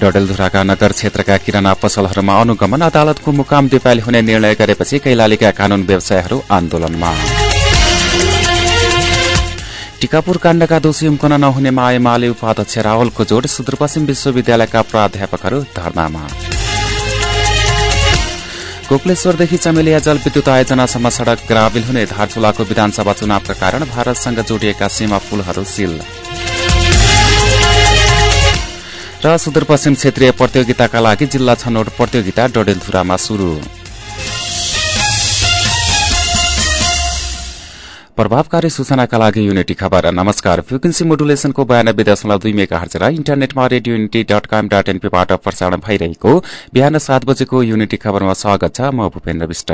डडेलधुराका नगर क्षेत्रका किराना पसलहरूमा अनुगमन अदालतको मुकाम दिपाली हुने निर्णय गरेपछि कैलालीका कानून व्यवसायहरू आन्दोलनमा। टिकापुर काण्डका दोषी उम्कन नहुनेमा एमाले उपाध्यक्ष रावलको जोड सुदूरपश्चिम विश्वविद्यालयका प्राध्यापकहरू धरनामा। कोकलेश्वरदेखि चमेलिया जलविद्युत आयोजनासम्म सड़क ग्राविल हुने धारचुलाको विधानसभा चुनावका कारण भारतसँग जोडिएका सीमा पुलहरू सील। र सुदूरपश्चिम क्षेत्रीय प्रतियोगिताका लागि जिल्ला छनौट प्रतियोगिता डडेलधुरामा शुरू प्रभावकारी सूचनाका लागि युनिटी खबर। नमस्कार। फ्रिक्वेन्सी मोडुलेसनको बयानब्बे दशमलव दुई मेगा हर्ज र इन्टरनेटमा radio unity dot com dot एनपीबाट प्रसारण भइरहेको बिहान सात बजेको युनिटी खबरमा स्वागत छ। म भूपेन्द्र विष्ट।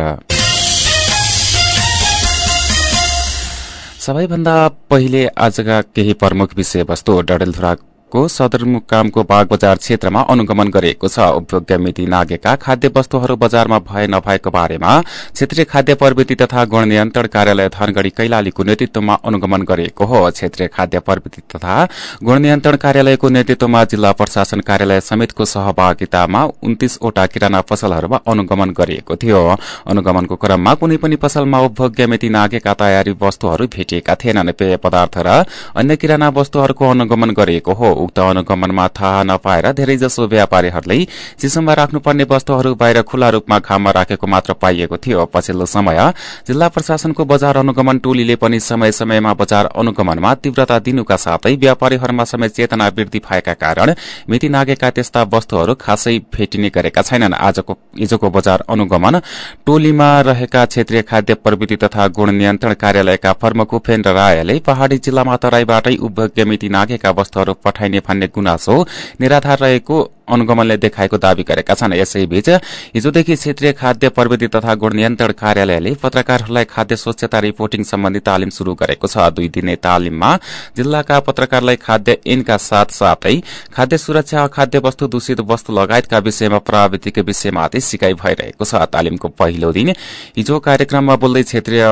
सबैभन्दा पहिले आजका केही प्रमुख विषयवस्तु डडेलधुरा को सदरमुकामको बाग बजार क्षेत्रमा अनुगमन गरिएको छ। उपभोग्य मिति नागेका खाद्य वस्तुहरू बजारमा भए नभएको बारेमा क्षेत्रीय खाद्य प्रविधि तथा गुण नियन्त्रण कार्यालय धनगढ़ी कैलालीको नेतृत्वमा अनुगमन गरिएको हो। क्षेत्रीय खाद्य प्रविधि तथा गुण नियन्त्रण कार्यालयको नेतृत्वमा जिल्ला प्रशासन कार्यालय समेतको सहभागितामा उन्तिसवटा किराना पसलहरूमा अनुगमन गरिएको थियो। अनुगमनको क्रममा कुनै पनि पसलमा उपभोग्य मिति नागेका तयारी वस्तुहरू भेटिएका थिएनन्। पेय पदार्थ र अन्य किराना वस्तुहरूको अनुगमन गरिएको हो। उक्त अनुगमनमा थाहा नपाएर धेरैजसो व्यापारीहरूले चिसोमा राख्नुपर्ने वस्तुहरू बाहिर खुल्ला रूपमा घाममा राखेको मात्र पाइएको थियो। पछिल्लो समय जिल्ला प्रशासनको बजार अनुगमन टोलीले पनि समय समयमा बजार अनुगमनमा तीव्रता दिनुका साथै व्यापारीहरूमा समेत चेतना वृद्धि भएका कारण मिति नागेका त्यस्ता वस्तुहरू खासै भेटिने गरेका छैनन्। आजको हिजोको बजार अनुगमन टोलीमा रहेका क्षेत्रीय खाद्य प्रविधि तथा गुण नियन्त्रण कार्यालयका प्रमुख उपेन्द्र रायले पहाड़ी जिल्लामा तराईबाटै उपभोग्य मिति नागेका वस्तुहरू पठाइ पठाइने भन्ने गुनासो निराधार रहेको अनुगमनले देखाएको दावी गरेका छन्। यसैबीच हिजोदेखि क्षेत्रीय खाद्य प्रविधि तथा गुण नियन्त्रण कार्यालयले पत्रकारहरूलाई खाद्य स्वच्छता रिपोर्टिङ सम्बन्धी तालिम शुरू गरेको छ। दुई दिने तालिममा जिल्लाका पत्रकारलाई खाद्य ऐनका साथसाथै खाद्य सुरक्षा अखाद्य वस्तु दूषित वस्तु लगायतका विषयमा प्राविधिक विषयमाथि सिकाई भइरहेको छ। तालिमको पहिलो दिन हिजो कार्यक्रममा बोल्दै क्षेत्रीय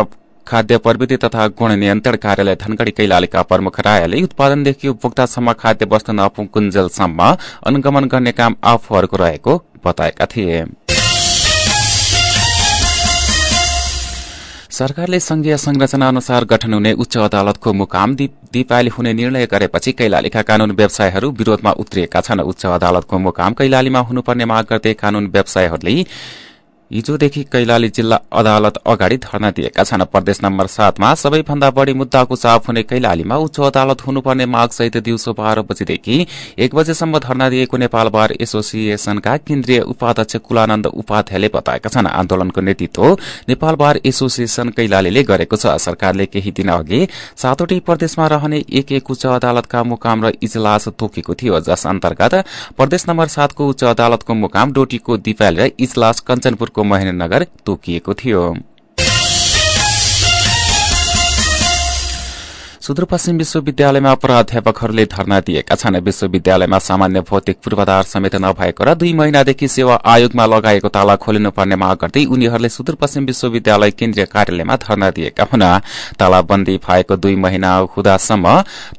खाद्य प्रविधि तथा गुण नियन्त्रण कार्यालय धनगढ़ी कैलालीका प्रमुख रायले उत्पादनदेखि उपभोक्तासम्म खाद्य वस्तु नपुकुञ्जेलसम्म अनुगमन गर्ने काम आफूहरूको रहेको बताएका थिए। सरकारले संघीय संरचना अनुसार गठन हुने उच्च अदालतको मुकाम दिपाली हुने निर्णय गरेपछि कैलालीका कानून व्यवसायहरू विरोधमा उत्रिएका छन्। उच्च अदालतको मुकाम कैलालीमा हुनुपर्ने माग गर्दै कानून व्यवसायहरूले हिजोदेखि कैलाली जिल्ला अदालत अगाडि धरना दिएका छन्। प्रदेश नम्बर सातमा सबैभन्दा बढ़ी मुद्दाको चाप हुने कैलालीमा उच्च अदालत हुनुपर्ने मागसहित दिउँसो बाह्र बजेदेखि एक बजेसम्म धरना दिएको नेपाल बार एसोसिएशनका केन्द्रीय उपाध्यक्ष कुलानन्द उपाध्यायले बताएका छन्। आन्दोलनको नेतृत्व नेपाल बार एसोसिएशन कैलालीले गरेको छ। सरकारले केही दिन अघि सातवटै प्रदेशमा रहने एक एक उच्च अदालतका मुकाम र इजलास तोकेको थियो जस अन्तर्गत प्रदेश नम्बर सातको उच्च अदालतको मुकाम डोटीको दिपाल र इजलास कञ्चनपुरको महेन्द्रनगर तोकिएको थियो सुदूरपश्चिम विश्वविद्यालयमा प्राध्यापकहरूले धरना दिएका छन्। विश्वविद्यालयमा सामान्य भौतिक पूर्वाधार समेत नभएको र दुई महिनादेखि सेवा आयोगमा लगाएको ताला खोलिनुपर्ने माग गर्दै उनीहरूले सुदूरपश्चिम विश्वविद्यालय केन्द्रीय कार्यालयमा धरना दिएका हुन्। तालाबन्दी भएको दुई महिना हुँदासम्म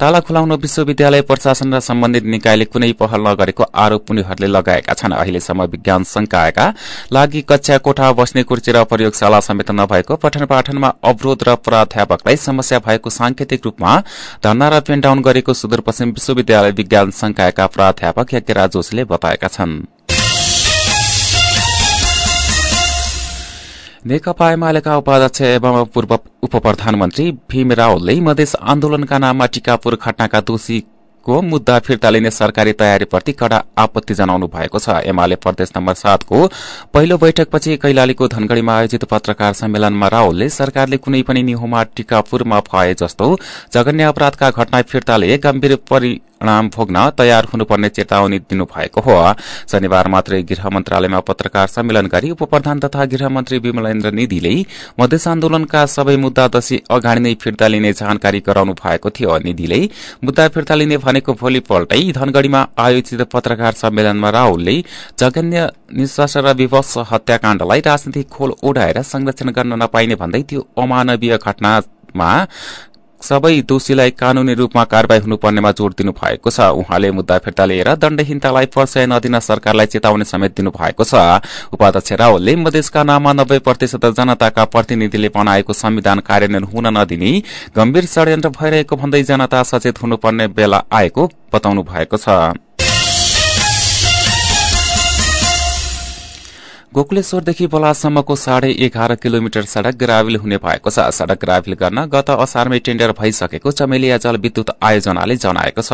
ताला खुलाउन विश्वविद्यालय प्रशासन र सम्बन्धित निकायले कुनै पहल नगरेको आरोप उनीहरूले लगाएका छन्। अहिलेसम्म विज्ञान संकायका लागि कक्षा कोठा बस्ने कुर्ची र प्रयोगशाला समेत नभएको पठन पाठनमा अवरोध र प्राध्यापकलाई समस्या भएको सांकेतिक रूपमा धरना र पेन्टाउन गरेको सुदूरपश्चिम विश्वविद्यालय विज्ञान संकायका प्राध्यापक यज्ञराज जोशीले बताएका छन्। नेकपा एमालेका उपाध्यक्ष एवं पूर्व उप प्रधानमन्त्री भीम रावलले मधेस आन्दोलनका नाममा टीकापुर घटनाका दोषी को मुद्दा फिर्ता लिने सरकारी तयारीप्रति कड़ा आपत्ति जनाउनु भएको छ। एमाले प्रदेश नम्बर सातको पहिलो बैठकपछि कैलालीको धनगढ़ीमा आयोजित पत्रकार सम्मेलनमा राहुलले सरकारले कुनै पनि निहुमा टीकापुरमा भए जस्तो जघन्य अपराधका घटना फिर्ता लिए गम्भीर परिणाम भोग्न तयार हुनुपर्ने चेतावनी दिनुभएको हो। शनिबार मात्रै गृह मन्त्रालयमा पत्रकार सम्मेलन गरी उप प्रधान तथा गृहमन्त्री विमलेन्द्र निधिले मधेस आन्दोलनका सबै मुद्दा दशी अगाडि नै फिर्ता लिने जानकारी गराउनु भएको थियो। निधिले मुद्दा फिर्ता लिने भनेको भोलिपल्टै धनगढ़ीमा आयोजित पत्रकार सम्मेलनमा राहुलले जघन्य निश्वास र विवश हत्याकाण्डलाई राजनीतिक खोल ओढ़ाएर संरक्षण गर्न नपाइने भन्दै त्यो अमानवीय घटनामा सबै दोषीलाई कानूनी रूपमा कार्यवाही हुनुपर्नेमा जोड़ दिनु भएको छ। उहाँले मुद्दा फिर्ता लिएर दण्डहीनतालाई प्रशय नदिन सरकारलाई चेतावनी समेत दिनु भएको छ। उपाध्यक्ष रावलले मधेसका नाममा नब्बे प्रतिशत जनताका प्रतिनिधिले बनाएको संविधान कार्यान्वयन हुन नदिने गम्भीर षड्यन्त्र भइरहेको भन्दै जनता सचेत हुनुपर्ने बेला आएको बताउनु भएको छ। गोकुलेश्वरदेखि बलासम्मको साढे एघार किलोमिटर सड़क ग्राभिल हुने भएको छ। सड़क ग्राभिल गर्न गत असारमै टेण्डर भइसकेको चमेलिया जलविद्युत आयोजनाले जनाएको छ।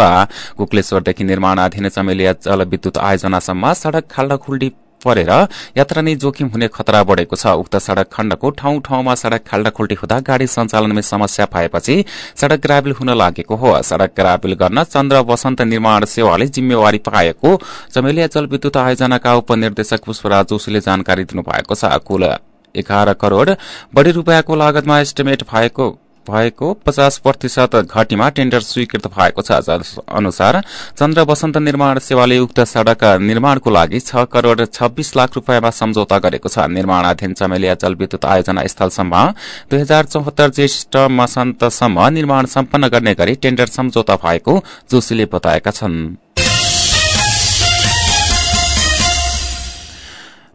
गोकुलेश्वरदेखि निर्माणाधीन चमेलिया जलविद्युत आयोजनासम्म सड़क खाल्डा खुल्डी परेर यात्रा नै जोखिम हुने खतरा बढ़ेको छ। उक्त सड़क खण्डको ठाउँ ठाउँमा सड़क खाल्डाखुल्टी हुँदा गाड़ी सञ्चालनमै समस्या भएपछि सड़क ग्राबिल हुन लागेको हो। सड़क ग्राबिल गर्न चन्द्र वसन्त निर्माण सेवाले जिम्मेवारी पाएको चमेलिया जलविद्युत आयोजनाका उपनिर्देशक पुष्पराज जोशीले जानकारी दिनुभएको छ। कुल एघार करोड़ बढ़ी रूपियाँको लागतमा एस्टिमेट भएको भएको पचास प्रतिशत घटीमा टेण्डर स्वीकृत भएको छ। अनुसार चन्द्र वसन्त निर्माण सेवाले उक्त सड़क निर्माणको लागि छ करोड़ छब्बीस लाख रूपियाँमा सम्झौता गरेको छ। निर्माणाधीन चमेलिया जलविद्युत आयोजना स्थलसम्म दुई हजार चौहत्तर ज्येष्ठ मसन्तसम्म निर्माण सम्पन्न गर्ने गरी टेण्डर सम्झौता भएको जोशीले बताएका छनृ।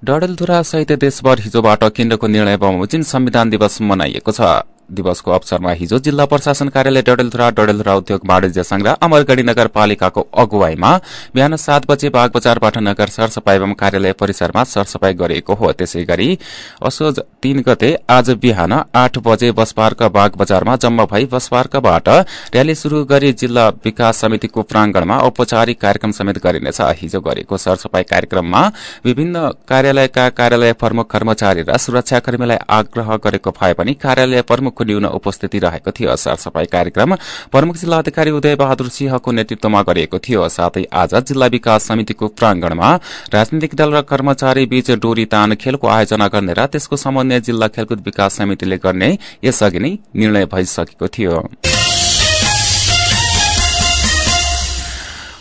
डडेलधुरा सहित देशभर हिजोबाट केन्द्रको निर्णय बमोजिम संविधान दिवस मनाइएको छ। दिवसको अवसरमा हिजो जिल्ला प्रशासन कार्यालय डडेलधुरा डडेलधुरा उद्योग वाणिज्य संघ र अमरगढ़ी नगरपालिकाको अगुवाईमा बिहान सात बजे बाग बजारबाट नगर सरसफाई एवं कार्यालय परिसरमा सरसफाई गरिएको हो। त्यसै गरी असोज तीन गते आज बिहान आठ बजे बसपार्क बाग बजारमा जम्मा भई बसपार्कबाट र्याली शुरू गरी जिल्ला विकास समितिको प्रांगणमा औपचारिक कार्यक्रम समेत गरिनेछ। हिजो गरेको सरसफाई कार्यक्रममा विभिन्न कार्यालयका कार्यालय प्रमुख कर्मचारी र सुरक्षाकर्मीलाई आग्रह गरेको भए पनि कार्यालय प्रमुख प्रमुखको न्यून उपस्थिति रहेको थियो। सरसफाई कार्यक्रम प्रमुख जिल्ला अधिकारी उदय बहादुर सिंहको नेतृत्वमा गरिएको थियो। साथै आज जिल्ला विकास समितिको प्रांगणमा राजनीतिक दल र कर्मचारी बीच डोरी तान खेलको आयोजना गर्ने र त्यसको समन्वय जिल्ला खेलकुद विकास समितिले गर्ने यसअघि नै निर्णय भइसकेको थियो।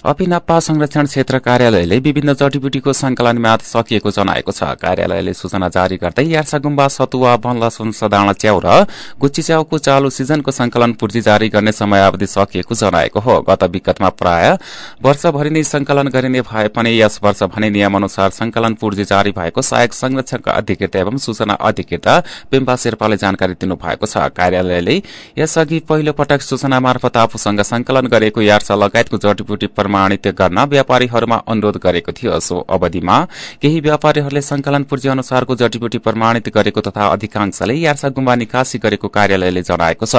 अपिनाप्पा संरक्षण क्षेत्र कार्यालयले विभिन्न जडीबुटीको संकलन म्याद सकिएको जनाएको छ। कार्यालयले सूचना जारी गर्दै यार्सा गुम्बा सतुवा वन लसुन च्याउ र गुच्ची च्याउको चालु सिजनको संकलन पूर्जी जारी गर्ने समयावधि सकिएको जनाएको हो। गत विगतमा प्राय वर्षभरि नै संकलन गरिने भए पनि यस वर्ष भने नियम अनुसार संकलन पूर्जी जारी भएको सहायक संरक्षक अधिकृत एवं सूचना अधिकृत पेम्पा शेर्पाले जानकारी दिनुभएको छ। कार्यालयले यसअघि पहिलो पटक सूचना मार्फत आफूसँग संकलन गरेको यार्सा लगायतको जडीबुटी प्रमाणित गर्न व्यापारीहरूमा अनुरोध गरेको थियो। सो अवधिमा केही व्यापारीहरूले संकलन पूर्जी अनुसारको जडीबुटी प्रमाणित गरेको तथा अधिकांशले यार्सा गुम्बा निकासी गरेको कार्यालयले जनाएको छ।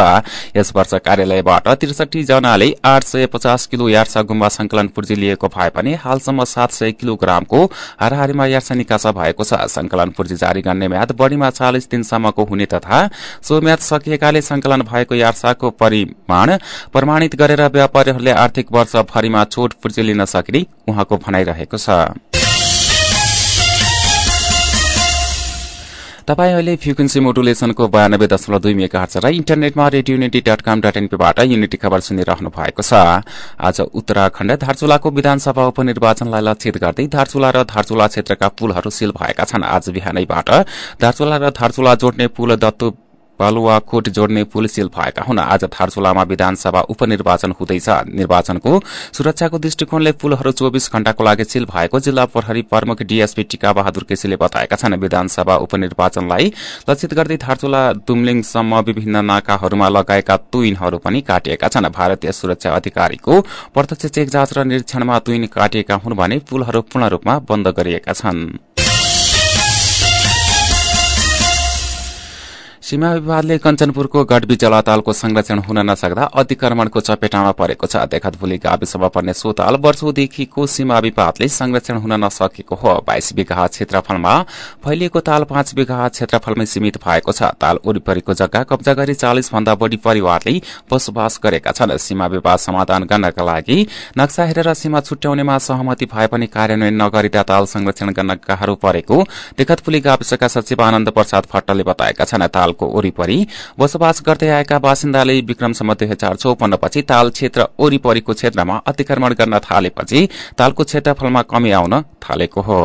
यस वर्ष कार्यालयबाट त्रिसठी जनाले आठ सय पचास किलो यार्सा गुम्बा संकलन पूर्जी लिएको भए पनि हालसम्म सात सय किलोग्रामको हाराहारीमा यार्सा निकासा भएको छ। संकलन पूर्जी जारी गर्ने म्याद बढ़ीमा चालिस दिनसम्मको हुने तथा सो म्याद सकिएकाले संकलन भएको यार्साको परिमाण प्रमाणित गरेर व्यापारीहरूले आर्थिक वर्ष भरिमा छोट भोट पूर्ति लिन सकिने उहाँको भनाइरहेको छ। तपाईँ अहिले फ्रिक्वेन्सी मोडुलेसनको बयानब्बे दशमलव दुई मेगा हर्च र इन्टरनेटमा radio unity dot com dot एनपीबाट unity खबर सुनिरहनु भएको छ। आज उत्तराखण्ड धारचुलाको विधानसभा उपनिर्वाचनलाई लक्षित गर्दै धारचुला र धारचुला क्षेत्रका पुलहरू सील भएका छन्। आज बिहानैबाट धारचुला र धारचुला जोड्ने पुल दत्तु बालुवाकोट जोड्ने पुल सील भएका हुन् आज थारचुलामा विधानसभा उपनिर्वाचन हुँदैछ। निर्वाचनको सुरक्षाको दृष्टिकोणले पुलहरू चौविस घण्टाको लागि सील भएको जिल्ला प्रहरी प्रमुख डीएसपी टीका बहादुर केसीले बताएका छन्। विधानसभा उपनिर्वाचनलाई लक्षित गर्दै थारचुला दुमलिङसम्म विभिन्न नाकाहरूमा लगाएका तुइनहरू पनि काटिएका छन्। भारतीय सुरक्षा अधिकारीको प्रत्यक्ष चेक जाँच र निरीक्षणमा तुइन काटिएका हुन् भने पुलहरू पूर्ण रूपमा बन्द गरिएका छनृ। सीमा विवादले कञ्चनपुरको गढबी जलातालको संरक्षण हुन नसक्दा अतिक्रमणको चपेटामा परेको छ। देखतभोलि गाविसमा पर्ने सो ताल वर्षौंदेखिको सीमा विवादले संरक्षण हुन नसकेको हो। बाइस विघा क्षेत्रफलमा फैलिएको ताल पाँच विघा क्षेत्रफलमै सीमित भएको छ। ताल वरिपरिको जग्गा कब्जा गरी चालिस भन्दा बढ़ी परिवारले बसोबास गरेका छन्। सीमा विवाद समाधान गर्नका लागि नक्सा हेरेर सीमा छुट्याउनेमा सहमति भए पनि कार्यान्वयन नगरिँदा ताल संरक्षण गर्न गाह्रो परेको देखतपुली गाविसका सचिव आनन्द प्रसाद भट्टले बताएका छन्। ताल तालको वरिपरि बसोबास गर्दै आएका बासिन्दाले विक्रमसम्म दुई हजार चौपन्नपछि ताल क्षेत्र वरिपरिको क्षेत्रमा अतिक्रमण गर्न थालेपछि तालको क्षेत्रफलमा कमी आउन थालेको हो।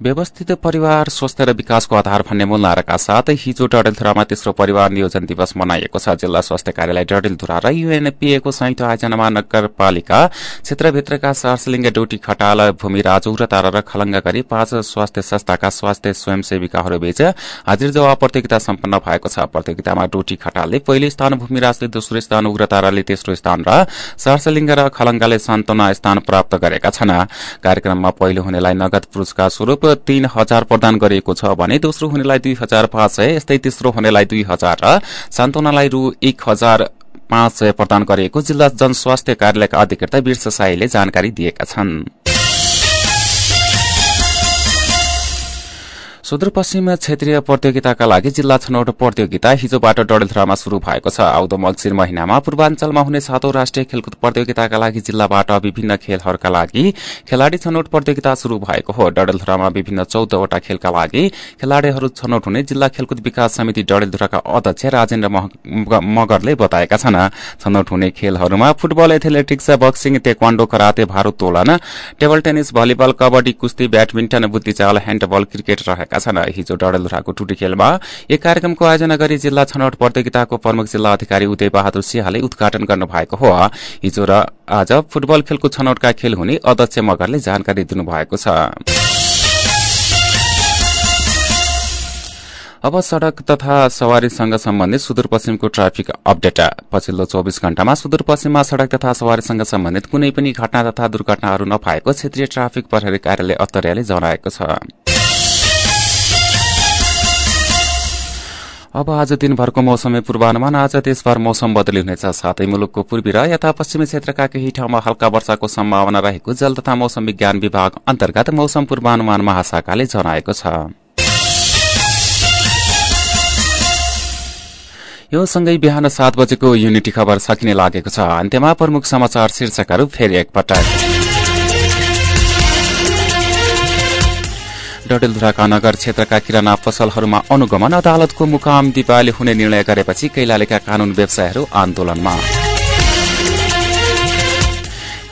व्यवस्थित परिवार स्वस्थ र विकासको आधार भन्ने मूल नाराका साथ हिजो डडेलधुरामा तेस्रो परिवार नियोजन दिवस मनाइएको छ। जिल्ला स्वास्थ्य कार्यालय डडेलधुरा र युएनपीएको संयुक्त आयोजनामा नगरपालिका क्षेत्रभित्रका सहरसलिङ्ग डोटी खटाल भूमि र तारा र खलंगा गरी पाँच स्वास्थ्य संस्थाका स्वास्थ्य स्वयंसेविकाहरूबीच हाजिर जवाब प्रतियोगिता सम्पन्न भएको छ। प्रतियोगितामा डोटी खटालले पहिलो स्थान भूमि राजले दोस्रो स्थान उग्र ताराले तेस्रो स्थान र सहरसलिङ्ग र खलंगाले सान्तवना स्थान प्राप्त गरेका छन्। कार्यक्रममा पहिलो हुनेलाई नगद पुरस्कार स्वरूप तीन हजार प्रदान गरिएको छ भने दोस्रो हुनेलाई दुई हजार पाँच सय यस्तै तेस्रो हुनेलाई दुई हजार र सान्तवनालाई रू एक हजार पाँच सय प्रदान गरिएको जिल्ला जनस्वास्थ्य कार्यालयका अधिकृता वीर साईले जानकारी दिएका छनृ। सुदूरपश्चिम क्षेत्रीय प्रतियोगिताका लागि जिल्ला छनौट प्रतियोगिता हिजोबाट डडेलधुरामा शुरू भएको छ। आउँदो मक्सिर महिनामा पूर्वाञ्चलमा हुने सातौं राष्ट्रिय खेलकुद प्रतियोगिताका लागि जिल्लाबाट विभिन्न खेलहरूका लागि खेलाड़ी छनौट प्रतियोगिता शुरू भएको हो। डडेलधुरामा विभिन्न चौधवटा खेलका लागि खेलाड़ीहरू छनौट हुने जिल्ला खेलकुद विकास समिति डडेलधुराका अध्यक्ष राजेन्द्र मगरले बताएका छन्। छनौट हुने खेलहरूमा football athletics boxing taekwondo karate भारोत्तोलन टेबल टेनिस भलिबल कबड्डी कुस्ती ब्याडमिन्टन बुद्धिचाल ह्याण्डबल क्रिकेट रहेका छन्। हिजो डडेलधुराको टुटी खेलमा एक कार्यक्रमको आयोजना गरी जिल्ला छनौट प्रतियोगिताको प्रमुख जिल्ला अधिकारी उदय बहादुर सिंहले उद्घाटन गर्नुभएको हो। हिजो र आज फुटबल खेलको छनौटका खेल हुने अध्यक्ष मगरले जानकारी दिनुभएको छ। अब सड़क तथा सवारीसँग सम्बन्धित सुदूरपश्चिमको ट्राफिक अपडेट। पछिल्लो चौविस घण्टामा सुदूरपश्चिममा सड़क तथा सवारीसँग सम्बन्धित कुनै पनि घटना तथा दुर्घटनाहरू नभएको क्षेत्रीय ट्राफिक प्रहरी कार्यालय अत्तरियाले जनाएको छ। अब आज दिनभरको मौसमी पूर्वानुमान आज देशभर मौसम बदली हुनेछ साथै मुलुकको पूर्वी र यता पश्चिमी क्षेत्रका केही ठाउँमा हल्का वर्षाको सम्भावना रहेको जल तथा मौसम विज्ञान विभाग अन्तर्गत मौसम पूर्वानुमान महाशाखाले जनाएको छ। यो सँगै बिहान सात बजेको युनिटी खबर सकिने लागेको छ। अन्त्यमा प्रमुख समाचार शीर्षकहरू फेरि एकपटक। डडेलधुराका नगर क्षेत्रका किराना पसलहरूमा अनुगमन अदालतको मुकाम दिपावली हुने निर्णय गरेपछि कैलालीका कानून व्यवसायहरू आन्दोलनमा।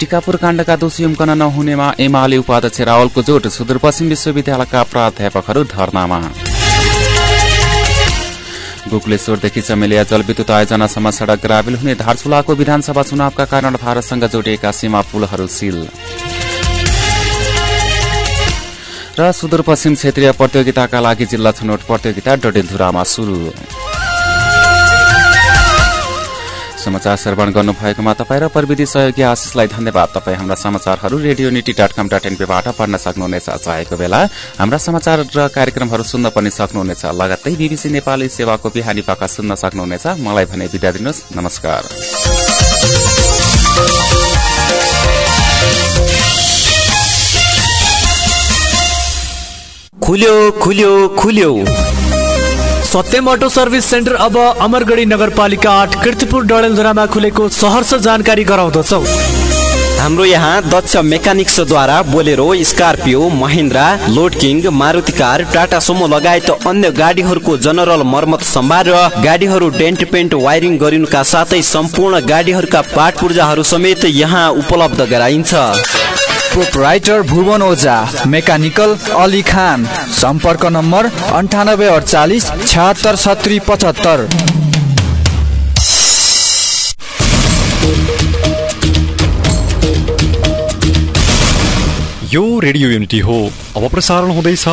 टीकापुर काण्डका दोषी उम्कन नहुनेमा एमाले उपाध्यक्ष रावलको जोट सुदूरपश्चिम विश्वविद्यालयका प्राध्यापकहरू धरनामा। गोकुलेश्वरदेखि चमेलिया जलविद्युत आयोजनासम्म सड़क ग्राविल हुने धारचुलाको विधानसभा चुनावका कारण भारतसँग जोडिएका सीमा पुलहरू सील। र सुदूरपश्चिम क्षेत्रीय प्रतियोगिताका लागि जिल्ला छनौट प्रतियोगिता डडेलधुरामा शुरू समाचार श्रवण गर्नुभएकोमा तपाईँ र प्रविधि सहयोगी आशिषलाई धन्यवाद। तपाईँ हाम्रा समाचारहरू radio unity dot com dot एनपीबाट पढ्न सक्नुहुनेछ। चाहेको बेला हाम्रा समाचार र कार्यक्रमहरू सुन्न पनि सक्नुहुनेछ। लगत्तै बीबीसी नेपाली सेवाको बिहानी पाका सुन्न सक्नुहुनेछ। मलाई भने विदा दिनुहोस्। नमस्कार। खुल्यो खुल्यो खुल्यो। सत्यम अटो सर्भिस सेन्टर अब अमरगढी नगरपालिका आठ किर्तिपुर डडेलधुरामा खुलेको सहर्ष जानकारी गराउँदछौ। हाम्रो यहाँ दक्ष मेकानिक्सद्वारा Bolero Scorpio Mahindra load king Maruti car Tata Sumo लगायत अन्य गाडीहरूको जनरल मर्मत सम्भार र गाडीहरू डेन्ट पेन्ट वायरिङ गरिनुका साथै सम्पूर्ण गाडीहरूका पाठ पूर्जाहरू समेत यहाँ उपलब्ध गराइन्छ। प्रोपराइटर भुवन ओझा मेकानिकल अली खान सम्पर्क नम्बर अन्ठानब्बे अडचालिस छहत्तर सत्री पचहत्तर यो रेडियो युनिटी हो। अब प्रसारण हुँदैछ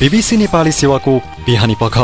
बिबिसी नेपाली सेवाको बिहानी पख।